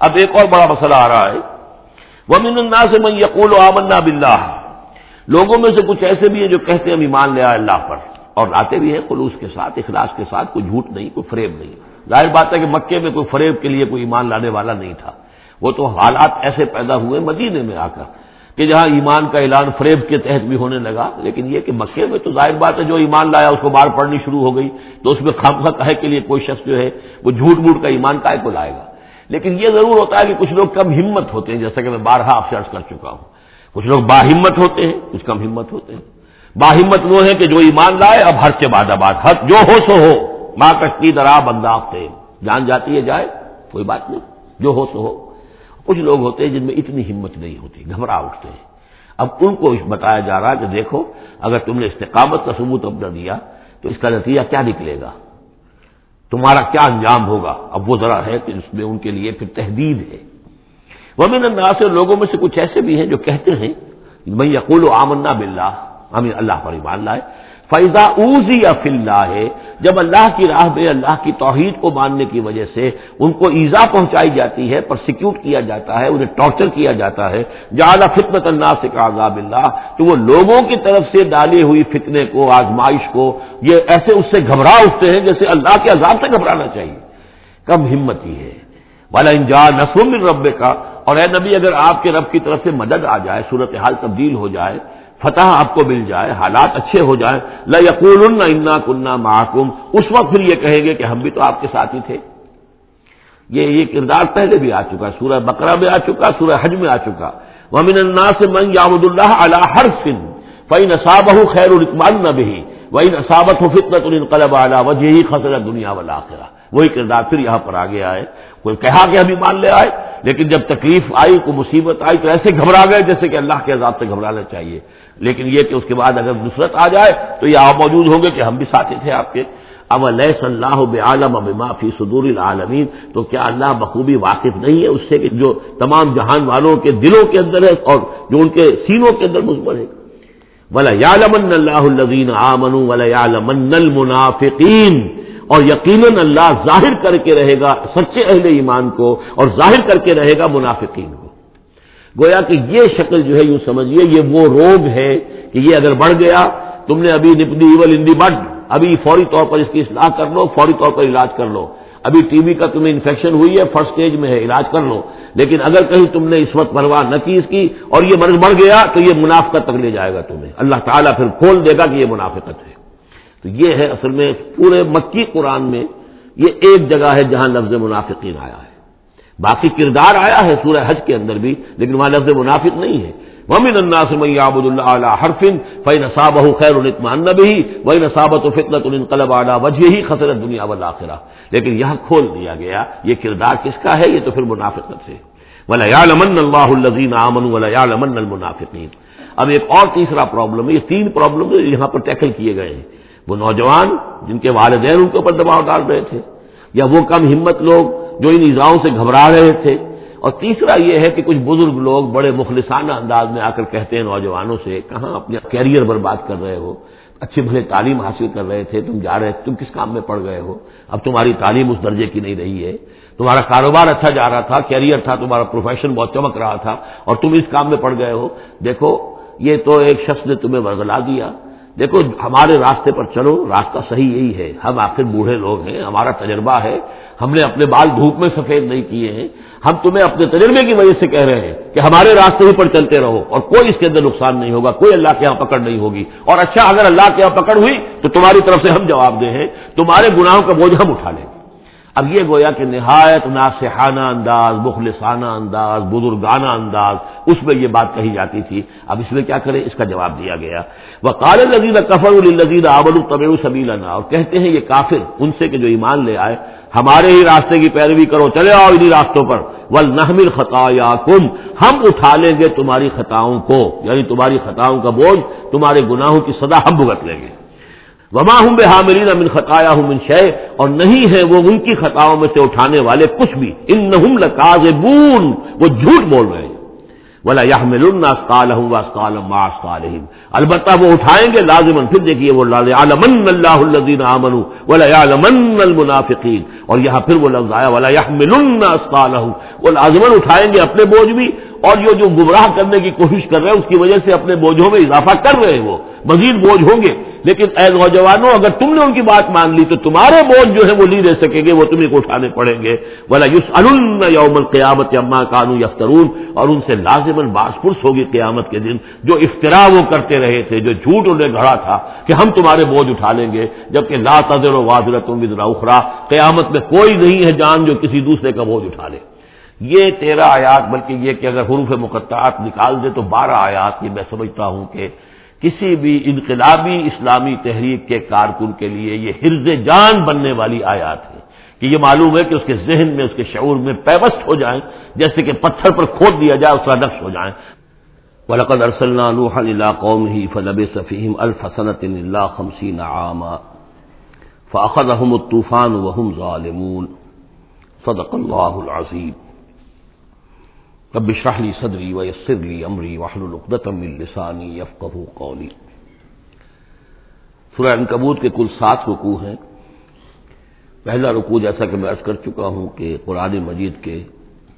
اب ایک اور بڑا مسئلہ آ رہا ہے۔ وہ من سے میں یقول و آمنا بلّہ لوگوں میں سے کچھ ایسے بھی ہیں جو کہتے ہیں ہم ایمان لے آئے اللہ پر۔ اور آتے بھی ہیں خلوص کے ساتھ، اخلاص کے ساتھ، کوئی جھوٹ نہیں، کوئی فریب نہیں۔ ظاہر بات ہے کہ مکے میں کوئی فریب کے لیے کوئی ایمان لانے والا نہیں تھا۔ وہ تو حالات ایسے پیدا ہوئے مدینے میں آ کر کہ جہاں ایمان کا اعلان فریب کے تحت بھی ہونے لگا۔ لیکن یہ کہ مکے میں تو ظاہر بات ہے جو ایمان لایا اس کو بار پڑنی شروع ہو گئی تو اس میں خام کہے کے لیے کوئی شخص جو ہے وہ جھوٹ موٹ کا ایمان کا کو لائے گا۔ لیکن یہ ضرور ہوتا ہے کہ کچھ لوگ کم ہمت ہوتے ہیں، جیسا کہ میں بارہا آپ سے عرض کر چکا ہوں۔ کچھ لوگ باہمت ہوتے ہیں، کچھ کم ہمت ہوتے ہیں۔ باہمت وہ ہے کہ جو ایمان لائے، اب ہر کے بعد آباد۔ ہر جو ہو سو ہو۔ ماں کشتی درا بنداختے جان جاتی ہے، جائے۔ کوئی بات نہیں۔ جو ہو سو ہو۔ کچھ لوگ ہوتے ہیں جن میں اتنی ہمت نہیں ہوتی، گھبرا اٹھتے ہیں۔ اب ان کو بتایا جا رہا کہ دیکھو، اگر تم نے استقامت کا ثبوت اپنا دیا، تو اس کا نتیجہ کیا نکلے گا؟ تمہارا کیا انجام ہوگا؟ اب وہ ذرا ہے کہ اس میں ان کے لیے پھر تحدید ہے۔ ومن انداز لوگوں میں سے کچھ ایسے بھی ہیں جو کہتے ہیں میں یقول و آمنا بلّہ ہم اللہ پر ایمان لائے۔ فیضا اوزی یا فلّہ ہے جب اللہ کی راہ میں، اللہ کی توحید کو ماننے کی وجہ سے ان کو ایزا پہنچائی جاتی ہے، پرسیکیوٹ کیا جاتا ہے، انہیں ٹارچر کیا جاتا ہے جعلی فطمت اللہ سے عذاب اللہ، تو وہ لوگوں کی طرف سے ڈالی ہوئی فتنے کو، آزمائش کو، یہ ایسے اس سے گھبرا اٹھتے ہیں جیسے اللہ کے عذاب سے گھبرانا چاہیے۔ کم ہمت ہی ہے۔ والا انجا نسوم رب کا اور اے نبی اگر آپ کے رب کی طرف سے مدد آ جائے، صورتحال تبدیل ہو جائے فتح آپ کو مل جائے، حالات اچھے ہو جائیں۔ یقول انا کنہ محکم اس وقت پھر یہ کہیں گے کہ ہم بھی تو آپ کے ساتھ ہی تھے۔ یہ یہ کردار پہلے بھی آ چکا، سورہ بکرا میں آ چکا، سورہ حج میں آ چکا۔ ومن اللہ سے من یامد اللہ علی ہر فن فی نصاب خیر الکمان نہ بھی وہی نصابت ہو فطرت القلب اعلیٰ وجہ ہی خسرت دنیا والا وہی کردار پھر یہاں پر آگے آئے۔ کوئی کہا کہ ابھی مان لے آئے، لیکن جب تکلیف آئی، کوئی مصیبت آئی، تو ایسے گھبرا گئے جیسے کہ اللہ کے عذاب سے گھبرانا چاہیے۔ لیکن یہ کہ اس کے بعد اگر نصرت آ جائے تو یہ آپ موجود ہوں گے کہ ہم بھی ساتھی تھے آپ کے۔ اب علیہ صلاح عالم اب معافی صدور العالمین، تو کیا اللہ بخوبی واقف نہیں ہے اس سے کہ جو تمام جہان والوں کے دلوں کے اندر ہے اور جو ان کے سینوں کے اندر مثبت ہے؟ ولا یالمن اللہ الزین آمن ولا یالمن المنافقین اور یقیناً اللہ ظاہر کر کے رہے گا سچے اہل ایمان کو اور ظاہر کر کے رہے گا منافقین کو۔ گویا کہ یہ شکل جو ہے یوں سمجھیے، یہ وہ روگ ہے کہ یہ اگر بڑھ گیا، تم نے ابھی نپدی ایول ان دی بڈ ابھی فوری طور پر اس کی اصلاح کر لو، فوری طور پر علاج کر لو۔ ابھی ٹی وی کا تمہیں انفیکشن ہوئی ہے فرسٹ اسٹیج میں ہے، علاج کر لو۔ لیکن اگر کہیں تم نے اس وقت پرواہ نہ کی اس کی اور یہ مرض بڑھ گیا، تو یہ منافقت تک لے جائے گا تمہیں۔ اللہ تعالیٰ پھر کھول دے گا کہ یہ منافقت ہے۔ تو یہ ہے اصل میں پورے مکی قرآن میں یہ ایک جگہ ہے جہاں لفظ منافقین آیا ہے۔ باقی کردار آیا ہے سورہ حج کے اندر بھی، لیکن وہاں لفظ منافق نہیں ہے۔ ومن اللہ سے میں اللہ علیہ حرفن فی نصاب خیر الطمان بھی وہی نصابت و فطرت القلب اعلیٰ وجہ ہی خسرت دنیا والآخرہ لیکن یہاں کھول دیا گیا، یہ کردار کس کا ہے؟ یہ تو پھر منافقت سے ولیالمن اللہ الزین امن ولیالمن المنافقین اب ایک اور تیسرا پرابلم ہے، یہ تین پرابلم یہاں پر ٹیکل کیے گئے ہیں۔ وہ نوجوان جن کے والدین ان کے اوپر دباؤ ڈال رہے تھے، یا وہ کم ہمت لوگ جو ان ایزاؤں سے گھبرا رہے تھے۔ اور تیسرا یہ ہے کہ کچھ بزرگ لوگ بڑے مخلصانہ انداز میں آ کر کہتے ہیں نوجوانوں سے، کہاں اپنے کیریئر برباد کر رہے ہو؟ اچھی بھلے تعلیم حاصل کر رہے تھے، تم جا رہے تم کس کام میں پڑ گئے ہو؟ اب تمہاری تعلیم اس درجے کی نہیں رہی ہے۔ تمہارا کاروبار اچھا جا رہا تھا کیریئر تھا، تمہارا پروفیشن بہت چمک رہا تھا، اور تم اس کام میں پڑ گئے ہو۔ دیکھو، یہ تو ایک شخص نے تمہیں ورگلا دیا۔ دیکھو، ہمارے راستے پر چلو، راستہ صحیح یہی ہے۔ ہم آخر بوڑھے لوگ ہیں، ہمارا تجربہ ہے، ہم نے اپنے بال دھوپ میں سفید نہیں کیے ہیں۔ ہم تمہیں اپنے تجربے کی وجہ سے کہہ رہے ہیں کہ ہمارے راستے ہی پر چلتے رہو اور کوئی اس کے اندر نقصان نہیں ہوگا، کوئی اللہ کے یہاں پکڑ نہیں ہوگی۔ اور اچھا اگر اللہ کے یہاں پکڑ ہوئی تو تمہاری طرف سے ہم جواب دیں ہیں، تمہارے گناہوں کا بوجھ ہم اٹھا لیں۔ گے اب یہ گویا کہ نہایت ناسحانہ انداز، مخلصانہ انداز، بزرگانہ انداز، اس میں یہ بات کہی جاتی تھی۔ اب اس میں کیا کریں؟ اس کا جواب دیا گیا۔ وہ کال لذیذ کفر الزیز آبل الطبع سبیلنا۔ اور کہتے ہیں یہ کافر ان سے کہ جو ایمان لے آئے، ہمارے ہی راستے کی پیروی کرو، چلے آؤ انہیں راستوں پر۔ ول نحمل خطا یا کم ہم اٹھا لیں گے تمہاری خطاؤں کو یعنی تمہاری خطاؤں کا بوجھ، تمہارے گناہوں کی سدا ہم بھگت لیں گے۔ وما ہوں بے حامرین امن خطایا ہوں من شے اور نہیں ہے وہ ان کی خطاؤں میں سے اٹھانے والے کچھ بھی۔ ان نہ وہ جھوٹ بول رہے ہیں۔ ولا یا مل اسکال ہوں البتہ وہ اٹھائیں گے لازمن پھر دیکھیے وہ عالمن اللہ الدین امن ولا عالمن المنافقین اور یہاں پھر وہ لفظ آیا، ولا یا مل اسکال وہ لازمن اٹھائیں گے اپنے بوجھ بھی، اور جو جو گمراہ کرنے کی کوشش کر رہے ہیں، اس کی وجہ سے اپنے بوجھوں میں اضافہ کر رہے ہیں وہ۔ مزید بوجھ ہوں گے۔ لیکن اے نوجوانوں، اگر تم نے ان کی بات مان لی تو تمہارے بوجھ جو ہے وہ نہیں رہ سکیں گے، وہ تمہیں کو اٹھانے پڑیں گے۔ بولا یوس یوم قیامت اما کانو یفترون اور ان سے لازمن باسپرس ہوگی قیامت کے دن، جو افطرا وہ کرتے رہے تھے، جو جھوٹ انہیں گھڑا تھا کہ ہم تمہارے بوجھ اٹھا لیں گے، جبکہ لا تذر و واضرت اخرا قیامت میں کوئی نہیں ہے جان جو کسی دوسرے کا بوجھ اٹھا لے۔ یہ تیرہ آیات، بلکہ یہ کہ اگر حروف مقطعات نکال دے تو بارہ آیات، یہ میں سمجھتا ہوں کہ کسی بھی انقلابی اسلامی تحریک کے کارکن کے لیے یہ حرز جان بننے والی آیات ہے کہ یہ معلوم ہے کہ اس کے ذہن میں، اس کے شعور میں پیوست ہو جائیں، جیسے کہ پتھر پر کھود دیا جائے، اس کا نقش ہو جائیں۔ ولقد ارسلنا نوحا الى قومه فلبث فيهم الف سنه الا 50 عاما فاخذهم الطوفان وهم ظالمون صدق الله العظيم رب اشرح لي صدري ويسر لي امري واحلل عقدة من لساني يفقهوا قولي۔ سورہ انکبوت کے کل سات رکوع ہیں۔ پہلا رکوع جیسا کہ میں عرض کر چکا ہوں کہ قرآن مجید کے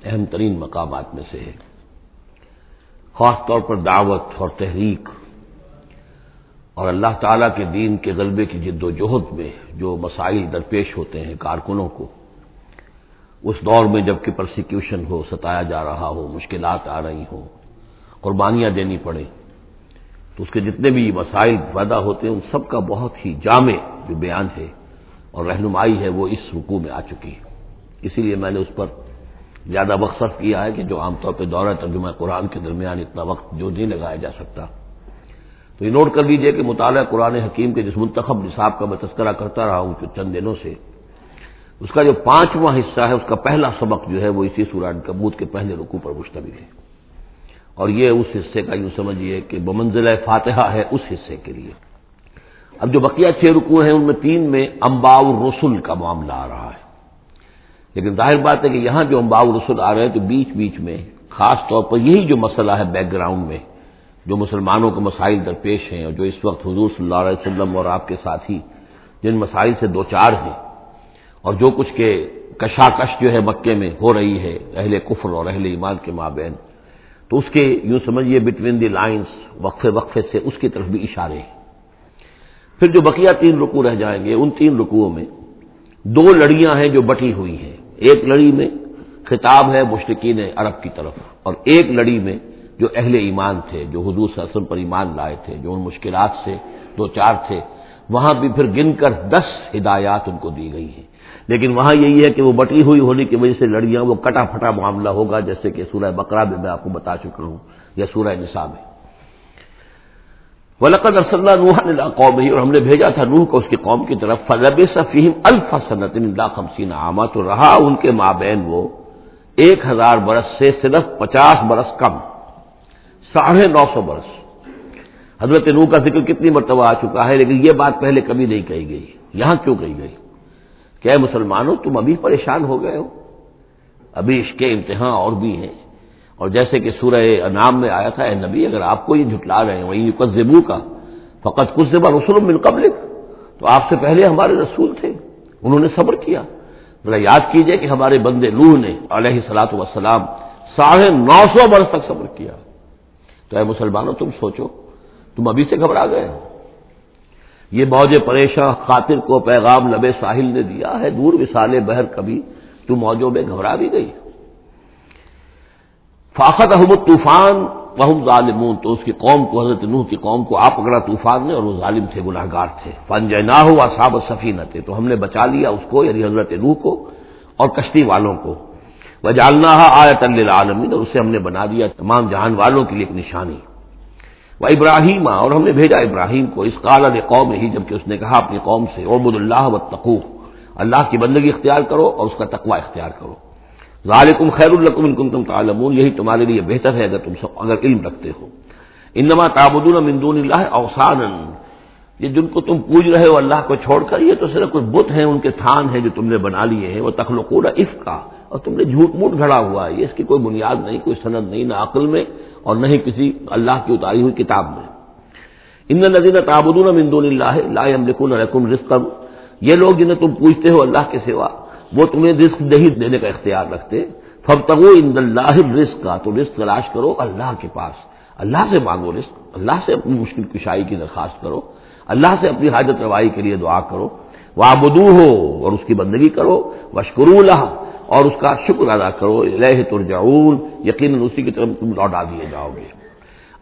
اہم ترین مقامات میں سے ہے۔ خاص طور پر دعوت اور تحریک۔ اور اللہ تعالی کے دین کے غلبے کی جد و جہد میں جو مسائل درپیش ہوتے ہیں کارکنوں کو اس دور میں جبکہ پرسیکیوشن ہو، ستایا جا رہا ہو، مشکلات آ رہی ہوں، قربانیاں دینی پڑے تو اس کے جتنے بھی مسائل پیدا ہوتے ہیں، ان سب کا بہت ہی جامع جو بیان ہے اور رہنمائی ہے، وہ اس رکوع میں آ چکی ہے۔ اسی لیے میں نے اس پر زیادہ وقت صرف کیا ہے کہ جو عام طور پہ دورہ ترجمہ قرآن کے درمیان اتنا وقت جو نہیں لگایا جا سکتا۔ تو یہ نوٹ کر لیجیے کہ مطالعہ قرآن حکیم کے جس منتخب نصاب کا میں تذکرہ کرتا رہا ہوں چند دنوں سے اس کا جو پانچواں حصہ ہے، اس کا پہلا سبق جو ہے، وہ اسی سورہ کبوت کے پہلے رکوع پر مشتمل ہے۔ اور یہ اس حصے کا یوں سمجھیے کہ بمنزل فاتحہ ہے اس حصے کے لیے۔ اب جو بقیہ چھ رکوع ہیں، ان میں تین میں امباؤ رسول کا معاملہ آ رہا ہے۔ لیکن ظاہر بات ہے کہ یہاں جو امباؤ رسول آ رہے ہیں، تو بیچ بیچ میں خاص طور پر یہی جو مسئلہ ہے بیک گراؤنڈ میں، جو مسلمانوں کے مسائل درپیش ہیں اور جو اس وقت حضور صلی اللہ علیہ وسلم اور آپ کے ساتھی، جن مسائل سے دو چار ہیں اور جو کچھ کے کشاکش جو ہے مکے میں ہو رہی ہے، اہل کفر اور اہل ایمان کے مابین، تو اس کے یوں سمجھیے بٹوین دی لائنس وقفے وقفے سے اس کی طرف بھی اشارے ہیں۔ پھر جو بقیہ تین رکو رہ جائیں گے، ان تین رکوؤں میں دو لڑیاں ہیں جو بٹی ہوئی ہیں۔ ایک لڑی میں خطاب ہے مشرقین عرب کی طرف، اور ایک لڑی میں جو اہل ایمان تھے، جو حدود سسم پر ایمان لائے تھے، جو ان مشکلات سے دو چار تھے، وہاں بھی پھر گن کر دس ہدایات ان کو دی گئی ہیں۔ لیکن وہاں یہی ہے کہ وہ بٹی ہوئی ہونے کی وجہ سے لڑیاں وہ کٹا پھٹا معاملہ ہوگا، جیسے کہ سورہ بقرہ میں میں آپ کو بتا چکا ہوں، یا سورہ نساء میں۔ ولقد ارسلنا نوح الى قومه، اور ہم نے بھیجا تھا نوح کو اس کی قوم کی طرف فلبس فيهم الف سنه الا 50 عاما، تو رہا ان کے مابین وہ ایک ہزار برس سے صرف پچاس برس کم، ساڑھے نو سو برس۔ حضرت نوح کا ذکر کتنی مرتبہ آ چکا ہے، لیکن یہ بات پہلے کبھی نہیں کہی گئی۔ یہاں کیوں کہی گئی؟ کہ اے مسلمانوں، تم ابھی پریشان ہو گئے ہو۔ ابھی اس کے امتحان اور بھی ہیں۔ اور جیسے کہ سورہ انعام میں آیا تھا، اے نبی، اگر آپ کو یہ جھٹلا رہے ہیں وہیں کزبو کا فقط کچھ زبا رسول من قبل تو آپ سے پہلے ہمارے رسول تھے، انہوں نے صبر کیا۔ ذرا یاد کیجیے کہ ہمارے بندے لوہ نے علیہ سلاۃ وسلام ساڑھے نو سو برس تک صبر کیا۔ تو اے مسلمانوں، تم سوچو، تم ابھی سے گھبرا گئے ہو۔ یہ موج پریشاں خاطر کو پیغام لبے ساحل نے دیا ہے۔ دور وسالے بہر کبھی تو موجوں میں گھبرا بھی گئی۔ فاقت احمد طوفان بہت ظالمون۔ تو اس کی قوم کو، حضرت نوح کی قوم کو آپ پکڑا طوفان نے اور وہ ظالم تھے گناہ گار تھے۔ فن جے نہ ہو صاب صفی نہ تھے تو ہم نے بچا لیا اس کو یعنی حضرت نوح کو اور کشتی والوں کو۔ وہ جالنا آیت عالمین اور اسے ہم نے بنا دیا تمام جہان والوں کے لیے ایک نشانی۔ وہ ابراہیم، اور ہم نے بھیجا ابراہیم کو، اس قالد قوم ہی، جبکہ اس نے کہا اپنی قوم سے عبد اللہ و تقو اللہ کی بندگی اختیار کرو اور اس کا تقوی اختیار کرو۔ ظالکم خیر القم ان تم تعلمون، یہی تمہارے لیے بہتر ہے اگر تم سب، اگر علم رکھتے ہو۔ انما تعبدون من دون اللہ اوسان یہ جن کو تم پوج رہے ہو اللہ کو چھوڑ کر، یہ تو صرف کچھ بت ہیں، ان کے تھان ہیں جو تم نے بنا لیے ہیں۔ وہ تخلقون اف کا اور تم نے جھوٹ موٹ گھڑا ہوا ہے، یہ اس کی کوئی بنیاد نہیں، کوئی سند نہیں، نہ عقل میں اور نہ ہی کسی اللہ کی اتاری ہوئی کتاب میں۔ ان ندین تعبدون مندون اللہ لا یملکون لکم رزقا۔ یہ لوگ جنہیں تم پوچھتے ہو اللہ کے سوا، وہ تمہیں رزق نہیں دینے کا اختیار رکھتے۔ فبتغوا عند اللہ رزق کا تو رزق تلاش کرو اللہ کے پاس۔ اللہ سے مانگو رزق، اللہ سے اپنی مشکل کشائی کی درخواست کرو۔ اللہ سے اپنی حاجت روائی کے لیے دعا کرو۔ وابدو ہو اور اس کی بندگی کرو۔ وشکر اللہ اور اس کا شکر ادا کرو لہ ترجعون، یقیناً اسی کی طرف تم لوٹا دیے جاؤ گے۔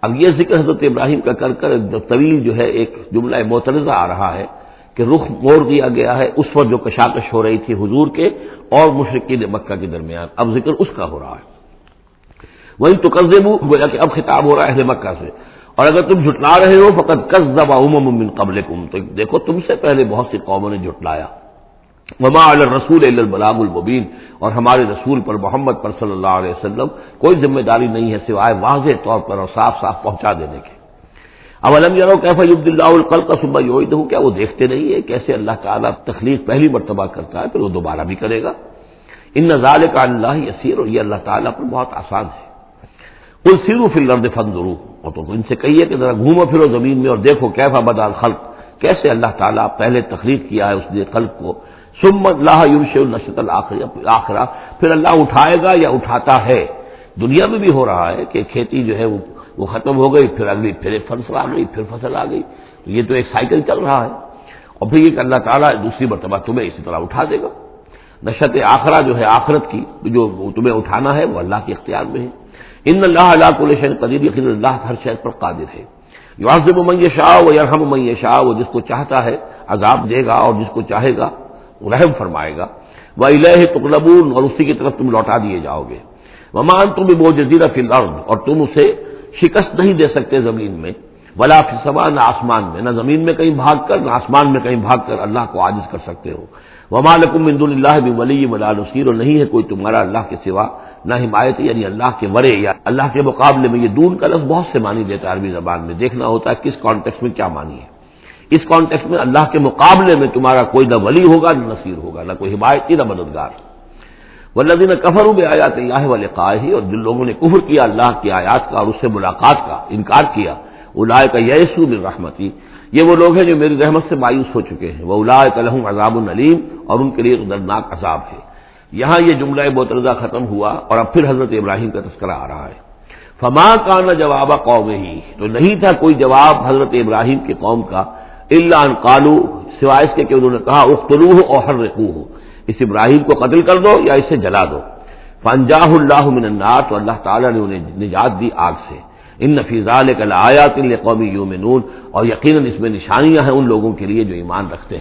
اب یہ ذکر حضرت ابراہیم کا کر کر طویل جو ہے ایک جملہ معترضہ آ رہا ہے کہ رخ موڑ دیا گیا ہے اس وقت جو کشاکش ہو رہی تھی حضور کے اور مشرقین مکہ کے درمیان۔ اب ذکر اس کا ہو رہا ہے۔ وہی تو قزم گویا کہ اب خطاب ہو رہا ہے اہل مکہ سے۔ اور اگر تم جھٹلا رہے ہو فقط کس دبا من قبل تو دیکھو، تم سے پہلے بہت سی قوموں نے جھٹلایا۔ وما رسول البلاغ المبین اور ہمارے رسول پر محمد پر صلی اللہ علیہ وسلم کوئی ذمہ داری نہیں ہے سوائے واضح طور پر اور صاف صاف پہنچا دینے کے۔ اب علم یارو کیف عبد اللہ القل کا صبح یوئی دوں کیا وہ دیکھتے نہیں ہے کیسے اللہ تعالیٰ تخلیق پہلی مرتبہ کرتا ہے پھر وہ دوبارہ بھی کرے گا؟ ان نظال کا اللہ یسیر اور یہ اللہ تعالیٰ پر بہت آسان ہے۔ کل سیرو فل رد فن اور تو ان سے کہیے کہ ذرا گھومو پھرو زمین میں اور دیکھو کیفا بدال خلق کیسے اللہ تعالیٰ پہلے تخلیق کیا ہے اس نے خلق کو سم اللہ یورش النشت الآخرہ پھر اللہ اٹھائے گا یا اٹھاتا ہے۔ دنیا میں بھی ہو رہا ہے کہ کھیتی جو ہے وہ ختم ہو گئی، پھر اگلی پھر فصل آ گئی، پھر فصل آ گئی۔ تو یہ تو ایک سائیکل چل رہا ہے۔ اور پھر یہ کہ اللہ تعالیٰ دوسری مرتبہ تمہیں اسی طرح اٹھا دے گا۔ نشت آخرہ جو ہے آخرت کی، جو تمہیں اٹھانا ہے، وہ اللہ کے اختیار میں ہے۔ ان اللہ اللہ کو شہر قدیر یقین اللہ ہر شہر پر قادر ہے۔ یوازب من شاہ و یرحم من شاہ وہ جس کو چاہتا ہے عذاب دے گا اور جس کو چاہے گا رحم فرمائے گا۔ وہ الہ تقلبون، اور اسی کی طرف تم لوٹا دیے جاؤ گے۔ ومان تم بھی وہ جزیرہ فی الارض اور تم اسے شکست نہیں دے سکتے زمین میں، ولا فسما نہ آسمان میں، نہ زمین میں کہیں بھاگ کر، نہ آسمان میں کہیں بھاگ کر اللہ کو عاجز کر سکتے ہو۔ وما لکم من دون اللہ بھی ولی ولا نصیر اور نہیں ہے کوئی تمہارا اللہ کے سوا، نہ حمایت یعنی اللہ کے ورے، یا اللہ کے مقابلے میں یہ دون کا لفظ بہت سے معنی دیتا ہے عربی زبان میں۔ دیکھنا ہوتا ہے کس کانٹیکس میں کیا مانی ہے۔ اس کانٹیکس میں اللہ کے مقابلے میں تمہارا کوئی نہ ولی ہوگا، نہ نصیر ہوگا، نہ کوئی حمایتی نہ مددگار۔ ولدین کفر میں آیات اللہ والے ہی اور جن لوگوں نے کفر کیا اللہ کی آیات کا اور اس سے ملاقات کا انکار کیا الاائے کا یسو بن رحمتی۔ یہ وہ لوگ ہیں جو میری رحمت سے مایوس ہو چکے ہیں۔ وہ الاائے کلحم عذاب العلیم اور ان کے لیے دردناک عذاب ہے۔ یہاں یہ جملہ بوترزہ ختم ہوا اور اب پھر حضرت ابراہیم کا تذکرہ آ رہا ہے۔ فما کا نہ جواب قوم ہی تو نہیں تھا کوئی جواب حضرت ابراہیم کی قوم کا۔ اللہ ان کالو سوائے اس کے کہ انہوں نے کہا اختلو ہو اور ہر رقو ہو اس ابراہیم کو قتل کر دو یا اسے جلا دو. فنجاہ اللہ من النار تو اللہ تعالیٰ نے انہیں نجات دی آگ سے. ان نفیزہ کل آیا قومی یوم نون اور یقیناً اس میں نشانیاں ہیں ان لوگوں کے لیے جو ایمان رکھتے ہیں۔